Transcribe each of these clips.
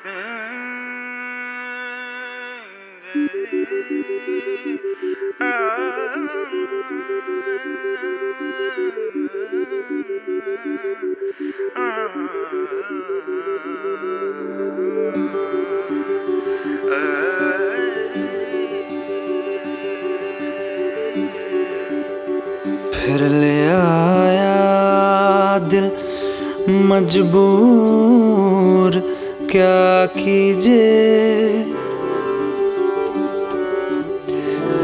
फिर ले आया दिल मजबूर। क्या कीजिए?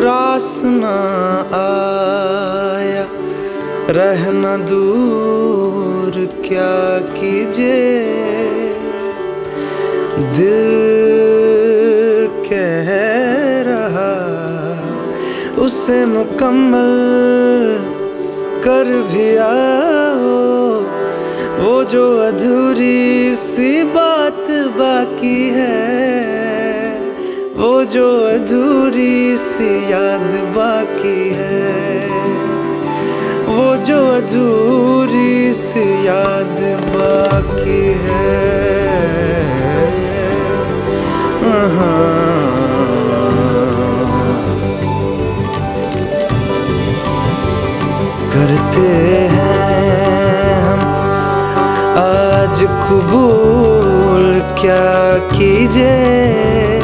रास न आया रहना दूर, क्या कीजिए? दिल कह रहा, उसे मुकम्मल कर भी आओ। जो अधूरी सी बात बाकी है, वो जो अधूरी सी याद बाकी है, वो जो अधूरी सी याद बाकी है। करते कबूल क्या कीजिए?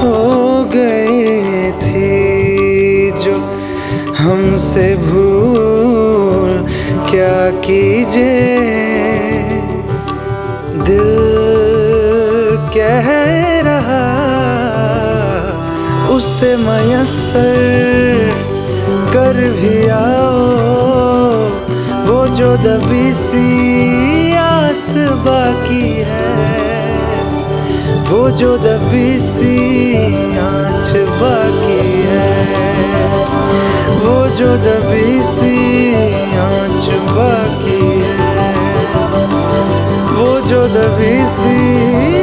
हो गई थी जो हमसे भूल क्या कीजिए? दिल कह रहा उसे मयसर कर भी आओ। जो दबी सी आस बाकी है, वो जो दबी सी आँच बाकी है, वो जो दबी सी आँच बाकी है, वो जो दबी सी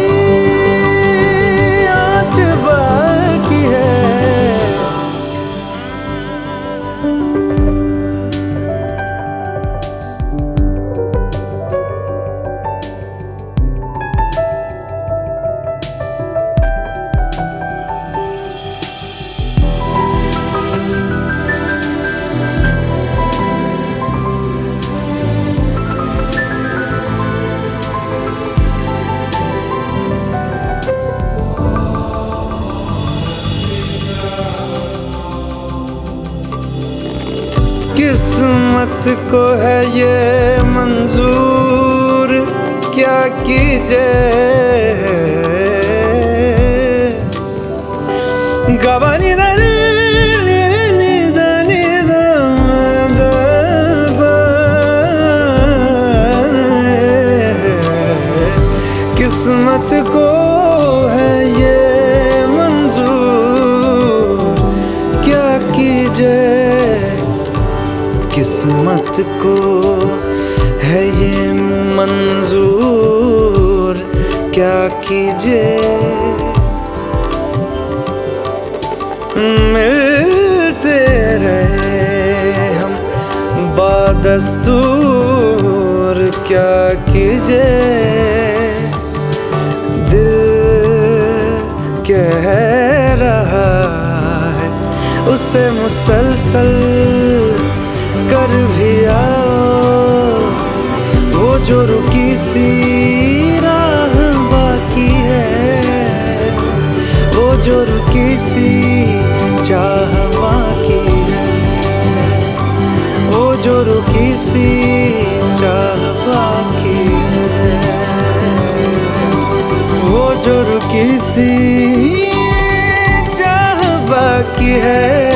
किस्मत को है ये मंजूर? क्या कीजिए? किस्मत को है ये मंजूर? क्या कीजिए? मिलते रहे हम बादस्तूर। क्या कीजिए? दिल कह रहा है, उसे मुसलसल कर भी आओ वो जो रुकी सी राह बाकी है। वो जो रुकी सी चाह बाकी है। वो जो रुकी सी चाह बाकी है। वो जो रुकी सी चाह बाकी है।